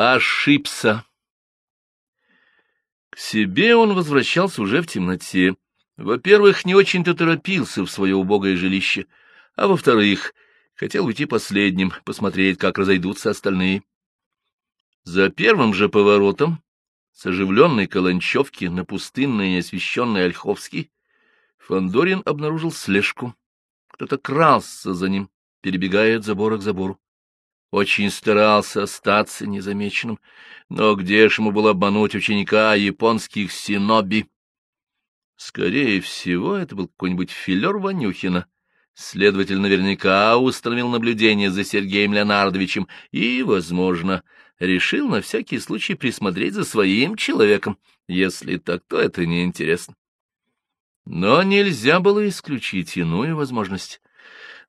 ошибся. К себе он возвращался уже в темноте. Во-первых, не очень-то торопился в свое убогое жилище, а во-вторых, хотел уйти последним, посмотреть, как разойдутся остальные. За первым же поворотом, с оживленной Каланчевки на пустынный и освещенный Ольховский, Фандорин обнаружил слежку. Кто-то крался за ним, перебегая от забора к забору. Очень старался остаться незамеченным, но где ж ему было обмануть ученика японских синоби? Скорее всего, это был какой-нибудь филер Ванюхина. Следователь наверняка установил наблюдение за Сергеем Леонардовичем и, возможно, решил на всякий случай присмотреть за своим человеком. Если так, то это неинтересно. Но нельзя было исключить иную возможность.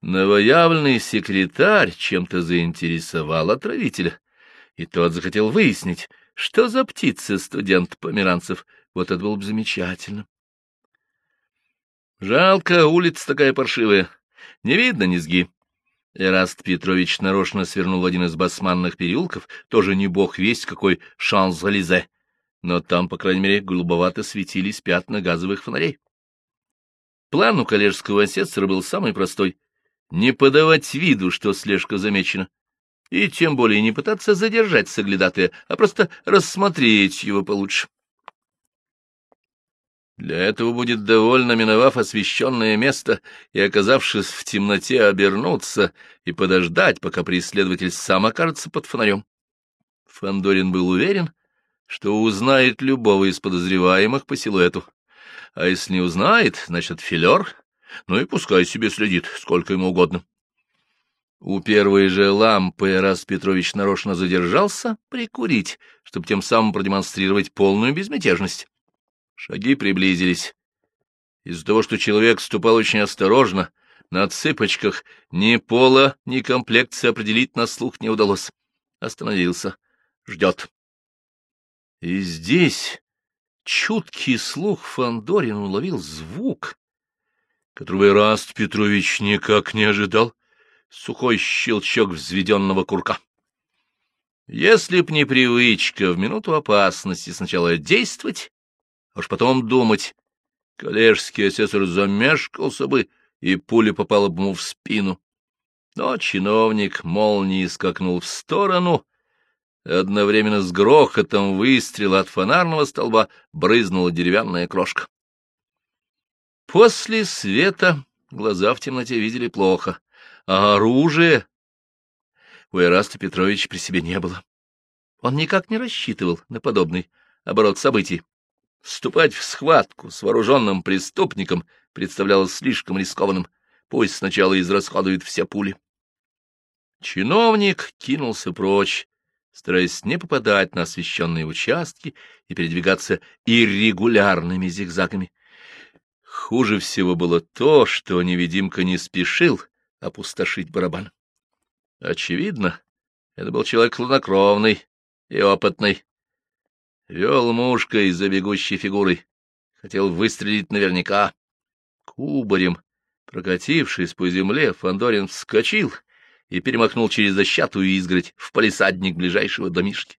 Новоявленный секретарь чем-то заинтересовал отравителя, и тот захотел выяснить, что за птица студент Померанцев. Вот это было бы замечательно. Жалко, улица такая паршивая. Не видно низги. Эраст Петрович нарочно свернул один из басманных переулков, тоже не бог весть какой Шанс-Зализе, но там, по крайней мере, голубовато светились пятна газовых фонарей. План у коллежского асессора был самый простой — не подавать виду, что слежка замечена, и тем более не пытаться задержать соглядатая, а просто рассмотреть его получше. Для этого будет довольно, миновав освещенное место и, оказавшись в темноте, обернуться и подождать, пока преследователь сам окажется под фонарем. Фандорин был уверен, что узнает любого из подозреваемых по силуэту. А если не узнает, значит, филер, ну и пускай себе следит, сколько ему угодно. У первой же лампы раз Петрович нарочно задержался прикурить, чтобы тем самым продемонстрировать полную безмятежность. Шаги приблизились. Из-за того, что человек ступал очень осторожно, на цыпочках ни пола, ни комплекции определить на слух не удалось. Остановился. Ждет. И здесь чуткий слух Фандорин уловил звук, которого Ираст Петрович никак не ожидал. Сухой щелчок взведенного курка. Если б не привычка в минуту опасности сначала действовать, а уж потом думать. Коллежский асессор замешкался бы, и пуля попала бы ему в спину. Но чиновник молнией скакнул в сторону, одновременно с грохотом выстрела от фонарного столба брызнула деревянная крошка. После света глаза в темноте видели плохо, а оружие у Эраста Петровича при себе не было. Он никак не рассчитывал на подобный оборот событий. Вступать в схватку с вооруженным преступником представлялось слишком рискованным. Пусть сначала израсходует все пули. Чиновник кинулся прочь, стараясь не попадать на освещенные участки и передвигаться иррегулярными зигзагами. Хуже всего было то, что невидимка не спешил опустошить барабан. Очевидно, это был человек хладнокровный и опытный, Вел мушкой за бегущей фигурой. Хотел выстрелить наверняка. Кубарем, прокатившись по земле, Фандорин вскочил и перемахнул через дощатую изгородь в палисадник ближайшего домишки.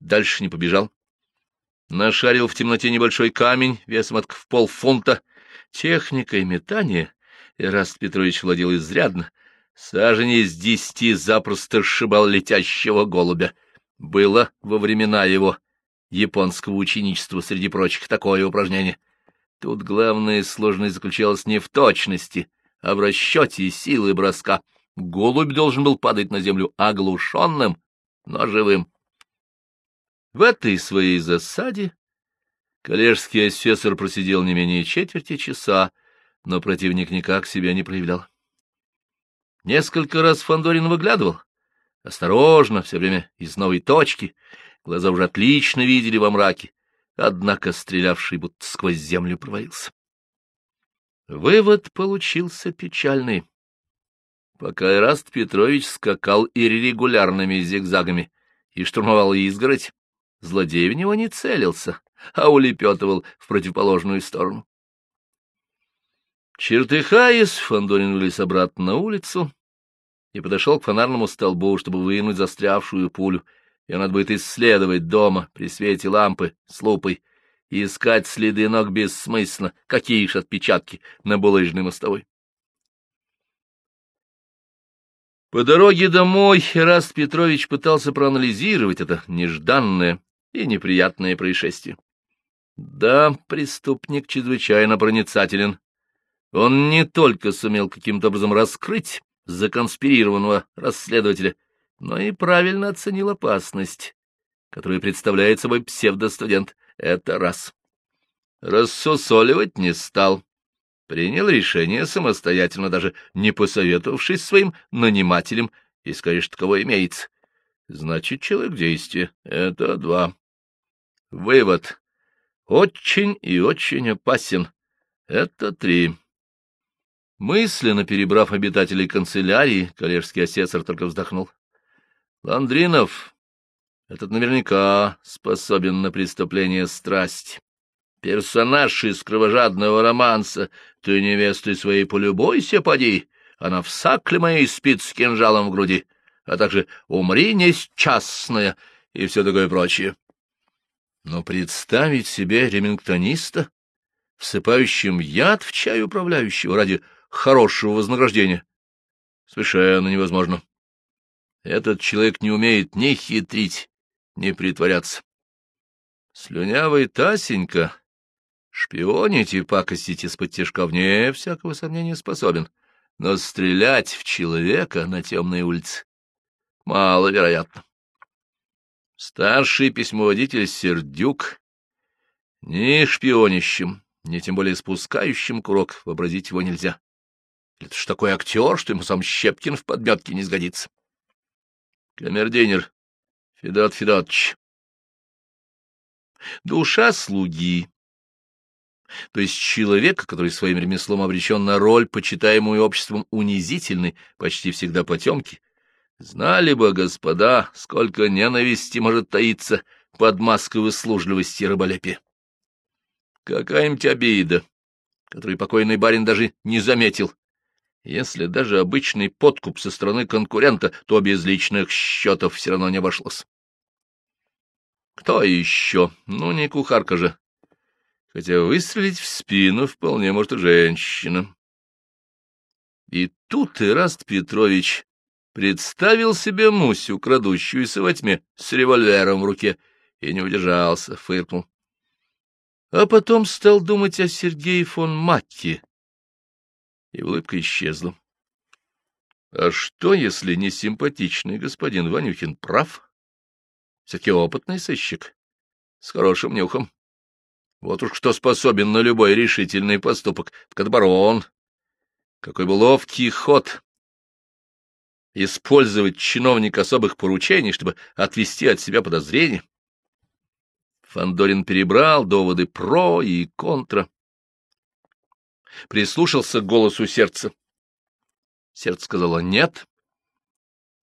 Дальше не побежал. Нашарил в темноте небольшой камень весом от в полфунта. Техникой метания Эраст Петрович владел изрядно. Саженей с десяти запросто сшибал летящего голубя. Было во времена его японского ученичества, среди прочих, такое упражнение. Тут главная сложность заключалась не в точности, а в расчете силы броска. Голубь должен был падать на землю оглушенным, но живым. В этой своей засаде коллежский асессор просидел не менее четверти часа, но противник никак себя не проявлял. Несколько раз Фандорин выглядывал, осторожно, все время из новой точки, Глаза уже отлично видели во мраке, однако стрелявший будто сквозь землю провалился. Вывод получился печальный. Пока Ираст Петрович скакал иррегулярными зигзагами и штурмовал изгородь, злодей в него не целился, а улепетывал в противоположную сторону. Чертыхаясь, Фандорин вылез обратно на улицу и подошел к фонарному столбу, чтобы вынуть застрявшую пулю — Ее надо будет исследовать дома при свете лампы с лупой и искать следы ног бессмысленно, какие ж отпечатки на булыжной мостовой. По дороге домой Раст Петрович пытался проанализировать это нежданное и неприятное происшествие. Да, преступник чрезвычайно проницателен. Он не только сумел каким-то образом раскрыть законспирированного расследователя, но и правильно оценил опасность, которую представляет собой псевдостудент. Это раз. Рассусоливать не стал. Принял решение самостоятельно, даже не посоветовавшись своим нанимателем, и скажешь, кого имеется. Значит, человек действия. Это два. Вывод. Очень и очень опасен. Это три. Мысленно перебрав обитателей канцелярии, коллежский асессор только вздохнул. Ландринов, этот наверняка способен на преступление страсти. Персонаж из кровожадного романса. Ты невестой своей полюбойся, поди. Она в сакле моей спит с кинжалом в груди, а также умри несчастная и все такое прочее. Но представить себе ремингтониста, всыпающим яд в чай управляющего ради хорошего вознаграждения, совершенно невозможно. Этот человек не умеет ни хитрить, ни притворяться. Слюнявый Тасенька Шпионить и пакостить из-под тяжка вне всякого сомнения способен, но стрелять в человека на темной улице маловероятно. Старший письмоводитель Сердюк ни шпионищем, ни тем более спускающим курок вообразить его нельзя. Это ж такой актер, что ему сам Щепкин в подметке не сгодится. Камердинер Федот Федотович. Душа слуги то есть человека, который своим ремеслом обречен на роль, почитаемую обществом унизительной, почти всегда потемки. Знали бы, господа, сколько ненависти может таиться под маской выслужливости рыболепия. Какая-нибудь обида, которую покойный барин даже не заметил. Если даже обычный подкуп со стороны конкурента, то без личных счетов все равно не обошлось. Кто еще? Ну, не кухарка же хотя выстрелить в спину вполне может и женщина. И тут Ираст Петрович представил себе Мусю, крадущуюся во тьме, с револьвером в руке, и не удержался, фыркнул. А потом стал думать о Сергее фон Макке, и улыбка исчезла. А что, если не симпатичный господин Ванюхин прав? Все-таки опытный сыщик, с хорошим нюхом. Вот уж кто способен на любой решительный поступок, так это барон. Какой бы ловкий ход! Использовать чиновник особых поручений, чтобы отвести от себя подозрения. Фандорин перебрал доводы про и контра. Прислушался к голосу сердца. Сердце сказало «нет».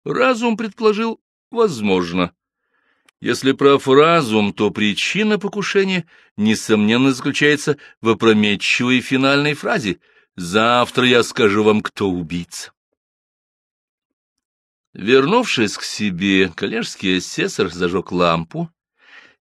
Разум предположил «возможно». Если прав разум, то причина покушения, несомненно, заключается в опрометчивой финальной фразе «Завтра я скажу вам, кто убийца». Вернувшись к себе, коллежский асессор зажег лампу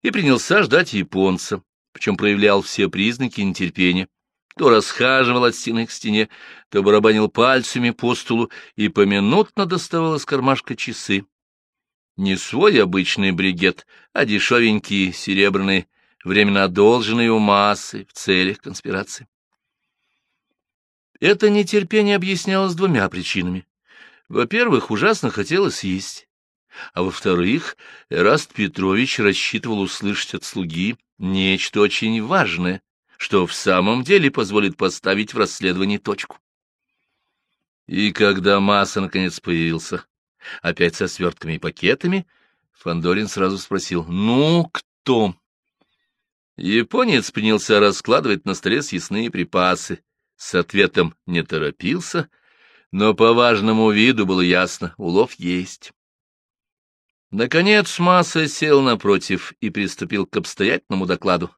и принялся ждать японца, причем проявлял все признаки нетерпения. То расхаживал от стены к стене, то барабанил пальцами по столу и поминутно доставал из кармашка часы не свой обычный бригет, а дешевенький, серебряный, временно одолженный у массы в целях конспирации. Это нетерпение объяснялось двумя причинами. Во-первых, ужасно хотелось есть, а во-вторых, Эраст Петрович рассчитывал услышать от слуги нечто очень важное, что в самом деле позволит поставить в расследовании точку. И когда Масса наконец появился, опять со свертками и пакетами, Фандорин сразу спросил, «Ну, кто?» Японец принялся раскладывать на столе съестные припасы. С ответом не торопился, но по важному виду было ясно, улов есть. Наконец Масса сел напротив и приступил к обстоятельному докладу.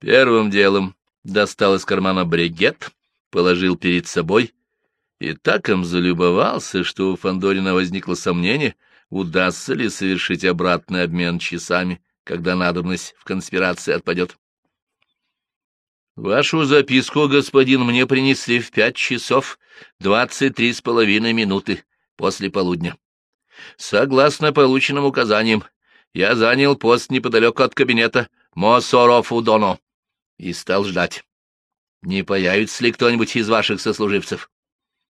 Первым делом достал из кармана бригет, положил перед собой и так им залюбовался, что у Фандорина возникло сомнение, удастся ли совершить обратный обмен часами, когда надобность в конспирации отпадет. Вашу записку, господин, мне принесли в пять часов двадцать три с половиной минуты после полудня. Согласно полученным указаниям, я занял пост неподалеку от кабинета Мосоров Удоно и стал ждать. Не появится ли кто-нибудь из ваших сослуживцев?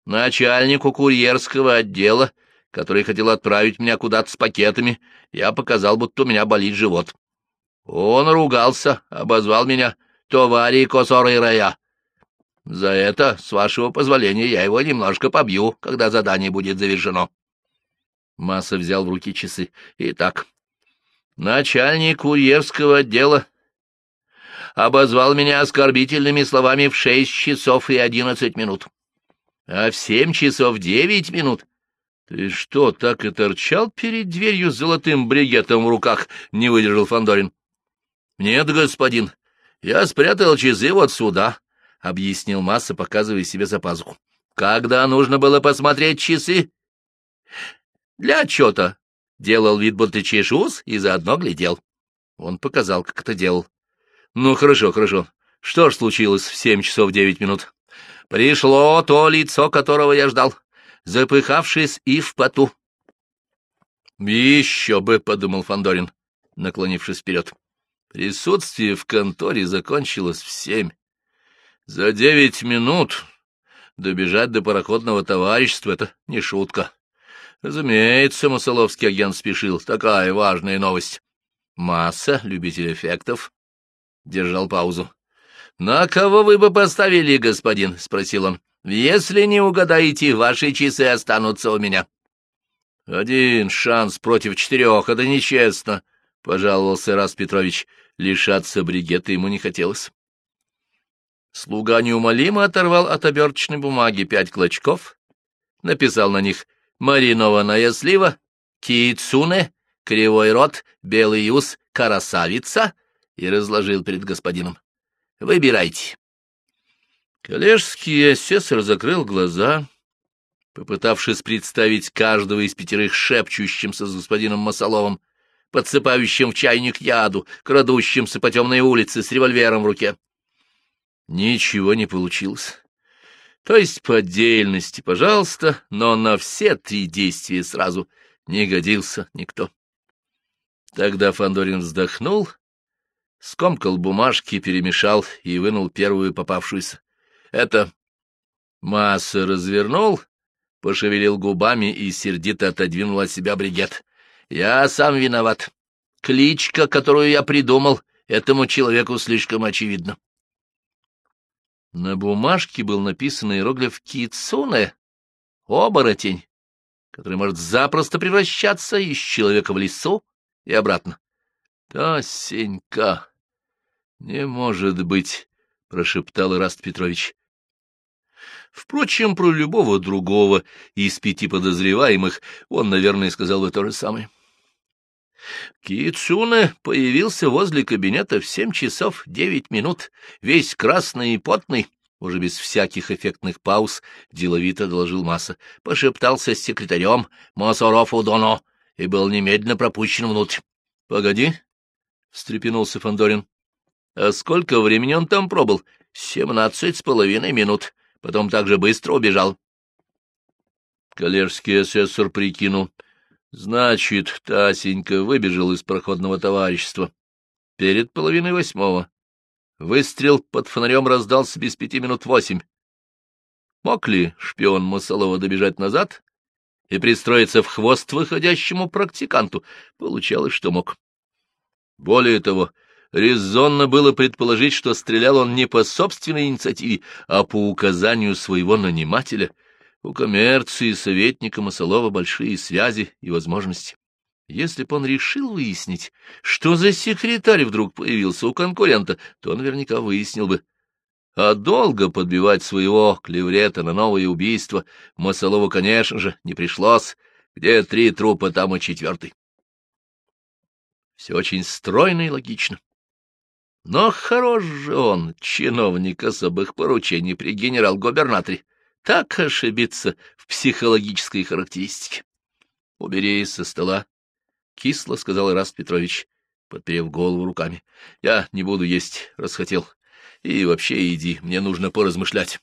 Начальнику курьерского отдела, который хотел отправить меня куда-то с пакетами, я показал, будто у меня болит живот. Он ругался, обозвал меня товари Рая. За это, с вашего позволения, я его немножко побью, когда задание будет завершено. Масса взял в руки часы. Итак, начальник курьерского отдела обозвал меня оскорбительными словами в шесть часов и одиннадцать минут. А в семь часов девять минут... Ты что, так и торчал перед дверью с золотым бригетом в руках? — не выдержал Фандорин. Нет, господин, я спрятал часы вот сюда, — объяснил Масса, показывая себе за пазуху. — Когда нужно было посмотреть часы? — Для отчета. Делал вид, будто чешусь, и заодно глядел. Он показал, как это делал. — Ну, хорошо, хорошо. Что ж случилось в семь часов девять минут? Пришло то лицо, которого я ждал, запыхавшись и в поту. — Еще бы, — подумал Фандорин, наклонившись вперед. Присутствие в конторе закончилось в семь. За девять минут добежать до пароходного товарищества — это не шутка. Разумеется, Масоловский агент спешил. Такая важная новость. Масса, любитель эффектов, держал паузу. — На кого вы бы поставили, господин? — спросил он. — Если не угадаете, ваши часы останутся у меня. — Один шанс против четырех — это нечестно, — пожаловался Раз Петрович. Лишаться бригета ему не хотелось. Слуга неумолимо оторвал от оберточной бумаги пять клочков, написал на них «маринованная слива», «киицуне», «кривой рот», «белый юз», «карасавица» и разложил перед господином. «Выбирайте». Коллежский асессор закрыл глаза, попытавшись представить каждого из пятерых шепчущимся с господином Масоловым, подсыпающим в чайник яду, крадущимся по темной улице с револьвером в руке. Ничего не получилось. То есть по отдельности, пожалуйста, но на все три действия сразу не годился никто. Тогда Фандорин вздохнул, скомкал бумажки, перемешал и вынул первую попавшуюся. Это масса развернул, пошевелил губами и сердито отодвинул от себя бригет. Я сам виноват. Кличка, которую я придумал, этому человеку слишком очевидна. На бумажке был написан иероглиф «Кицуне» — оборотень, который может запросто превращаться из человека в лесу и обратно. — Тасенька, не может быть, — прошептал Ираст Петрович. Впрочем, про любого другого из пяти подозреваемых он, наверное, сказал бы то же самое. Кицуне появился возле кабинета в семь часов девять минут, весь красный и потный, уже без всяких эффектных пауз, деловито доложил Масса, пошептался с секретарем Мосоров Удоно и был немедленно пропущен внутрь. — Погоди, — встрепенулся Фандорин. А сколько времени он там пробыл? — Семнадцать с половиной минут. Потом так же быстро убежал. Коллежский асессор прикинул — Значит, Тасенька выбежал из проходного товарищества. Перед половиной восьмого. Выстрел под фонарем раздался без пяти минут восемь. Мог ли шпион Масалова добежать назад и пристроиться в хвост выходящему практиканту? Получалось, что мог. Более того, резонно было предположить, что стрелял он не по собственной инициативе, а по указанию своего нанимателя — у коммерции советника Масолова большие связи и возможности. Если бы он решил выяснить, что за секретарь вдруг появился у конкурента, то наверняка выяснил бы. А долго подбивать своего клеврета на новое убийство Масолову, конечно же, не пришлось. Где три трупа, там и четвертый. Все очень стройно и логично. Но хорош же он, чиновник особых поручений при генерал-губернаторе так ошибиться в психологической характеристике. — Убери со стола, — кисло сказал Ираст Петрович, подперев голову руками. — Я не буду есть, расхотел. И вообще иди, мне нужно поразмышлять.